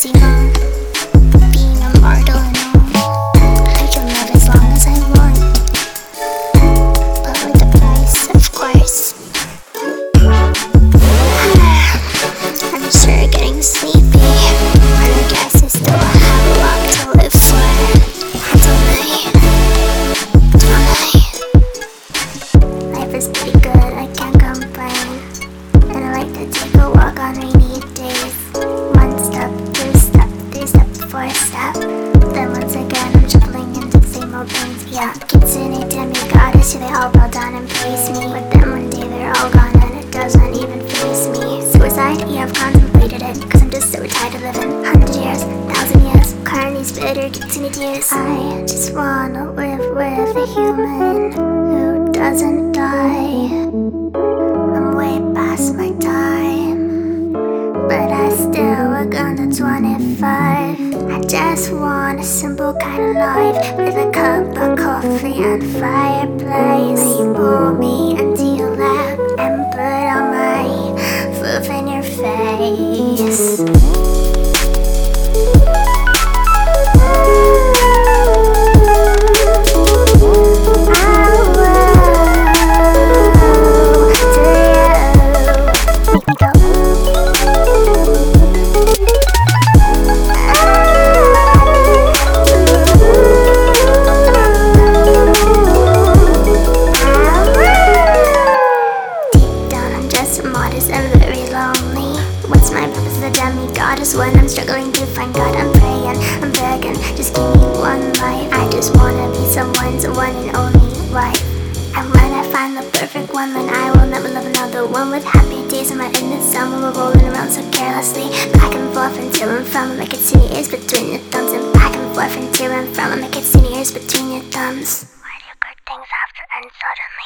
放心。yeah Kitsune, demi-goddess, yeah, they all bow down and praise me. But then one day they're all gone and it doesn't even face me. Suicide? Yeah, I've contemplated it Cause I'm just so tired of living. Hundred years, thousand years, crying these bitter Kitsune tears. I just wanna live with a human who doesn't die. I'm way past my 25. I just want a simple kind of life with a cup of coffee and fireplace. You pull me What's my purpose as a demigod is when I'm struggling to find God. I'm praying, I'm begging, just give me one life. I just wanna be someone's one and only wife. And when I find the perfect one, then I will never love another one with happy days in my endless when we're rolling around so carelessly. Back and forth and and from, like it's in ears between your thumbs. And back and forth and and from, like it's in ears between your thumbs. Why do good things have to end suddenly?